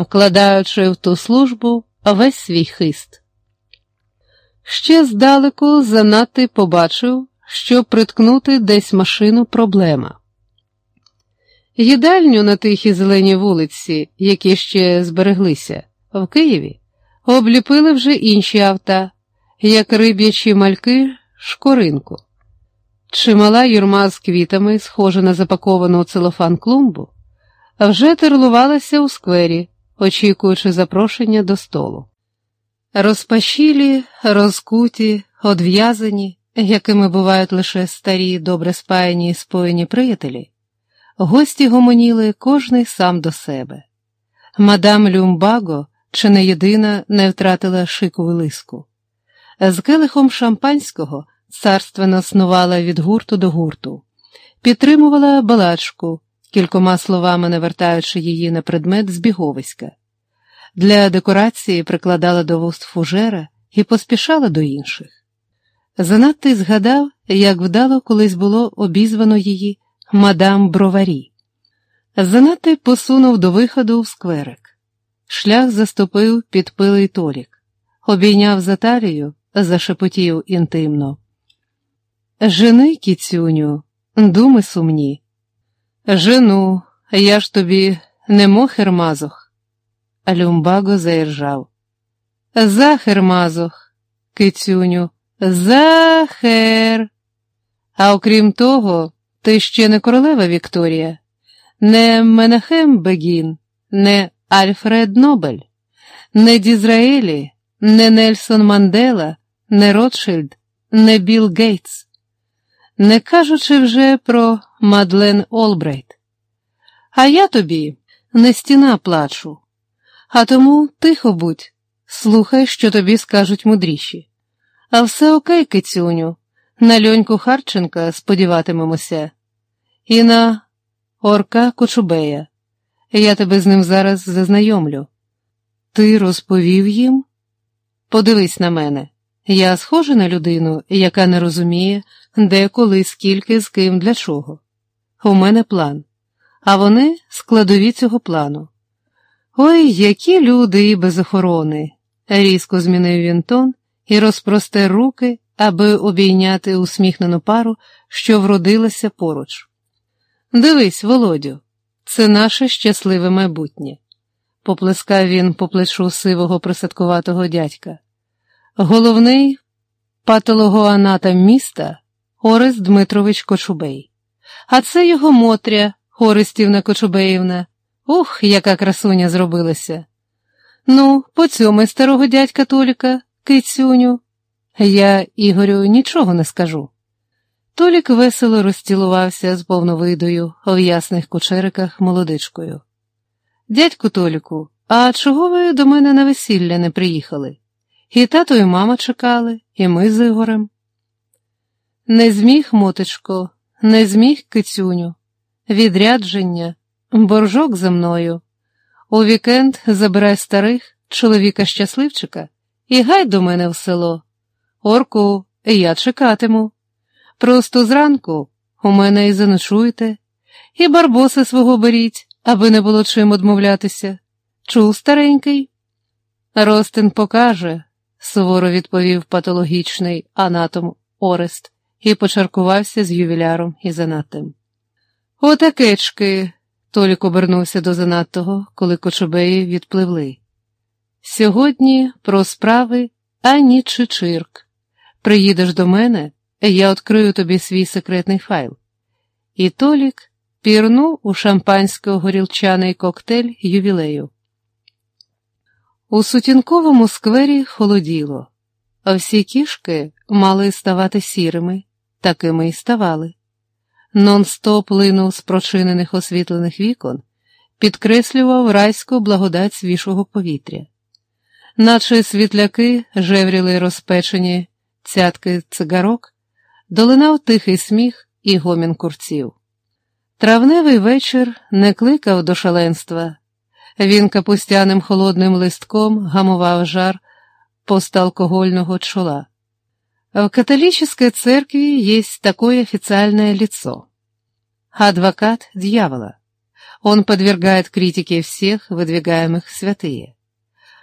вкладаючи в ту службу весь свій хист. Ще здалеку занадто побачив, що приткнути десь машину проблема. Їдальню на тихій зеленій вулиці, які ще збереглися, в Києві, обліпили вже інші авта, як риб'ячі мальки шкоринку. Чимала юрма з квітами, схожа на запаковану целофан клумбу, вже терлувалася у сквері, очікуючи запрошення до столу. Розпашілі, розкуті, одв'язані, якими бувають лише старі, добре спаяні і споєні приятелі, гості гомоніли кожний сам до себе. Мадам Люмбаго, чи не єдина, не втратила шику лиску. З келихом шампанського царственно снувала від гурту до гурту, підтримувала балачку, кількома словами навертаючи її на предмет збіговиська. Для декорації прикладала до вуст фужера і поспішала до інших. Занадто згадав, як вдало колись було обізвано її мадам Броварі. Занадто посунув до виходу в скверик. Шлях заступив підпилий толік, обійняв за талію, зашепотів інтимно. Жени, кіцюню, думи сумні. Жену, я ж тобі не мохер мазох. Люмбаго заіржав. Захер мазох, кицюню, захер. А окрім того, ти ще не королева Вікторія, не Менахем Бегін, не Альфред Нобель, не Дізраелі, не Нельсон Мандела, не Ротшильд, не Білл Гейтс не кажучи вже про Мадлен Олбрейт. А я тобі не стіна плачу, а тому тихо будь, слухай, що тобі скажуть мудріші. А все окей, кицюню, на Льоньку Харченка сподіватимемося, і на Юрка Кочубея. Я тебе з ним зараз зазнайомлю. Ти розповів їм? Подивись на мене. Я схожа на людину, яка не розуміє, де, коли, скільки, з ким, для чого. У мене план, а вони складові цього плану. Ой, які люди і без охорони! різко змінив він тон і розпростер руки, аби обійняти усміхнену пару, що вродилася поруч. Дивись, Володю, це наше щасливе майбутнє, поплескав він по плечу сивого присадкуватого дядька. Головний патологоанатом міста Орест Дмитрович Кочубей. А це його Мотря, Орестівна Кочубеївна. Ух, яка красуня зробилася. Ну, по цьому старого дядька Толіка, кицюню. Я, Ігорю, нічого не скажу. Толік весело розцілувався з повновидою в ясних кучериках молодичкою. Дядьку Толіку, а чого ви до мене на весілля не приїхали? І тато, і мама чекали, і ми з Ігорем. Не зміг, мотечко, не зміг кицюню, відрядження, боржок за мною. У вікенд забирай старих, чоловіка щасливчика, і гай до мене в село. Орку, я чекатиму. Просто зранку у мене і заночуйте, і барбоси свого беріть, аби не було чим одмовлятися. Чув старенький? Ростин покаже, суворо відповів патологічний анатом Орест і почаркувався з ювіляром і занаттим. Отакечки, Толік обернувся до занадтого, коли кочубеї відпливли. Сьогодні про справи ані чи чирк. Приїдеш до мене, я відкрию тобі свій секретний файл. І Толік пірнув у шампанського горілчаний коктейль ювілею. У сутінковому сквері холоділо, а всі кішки мали ставати сірими, такими й ставали. Нон-стоп линув з прочинених освітлених вікон, підкреслював райську благодать свіжого повітря, наче світляки жевріли розпечені цятки цигарок, долинав тихий сміх і гомін курців. Травневий вечір не кликав до шаленства. Він капустяним холодним листком гамував жар посталкогольного чола. В католической церкви есть такое официальное лицо. Адвокат дьявола. Он подвергает критике всех выдвигаемых святые.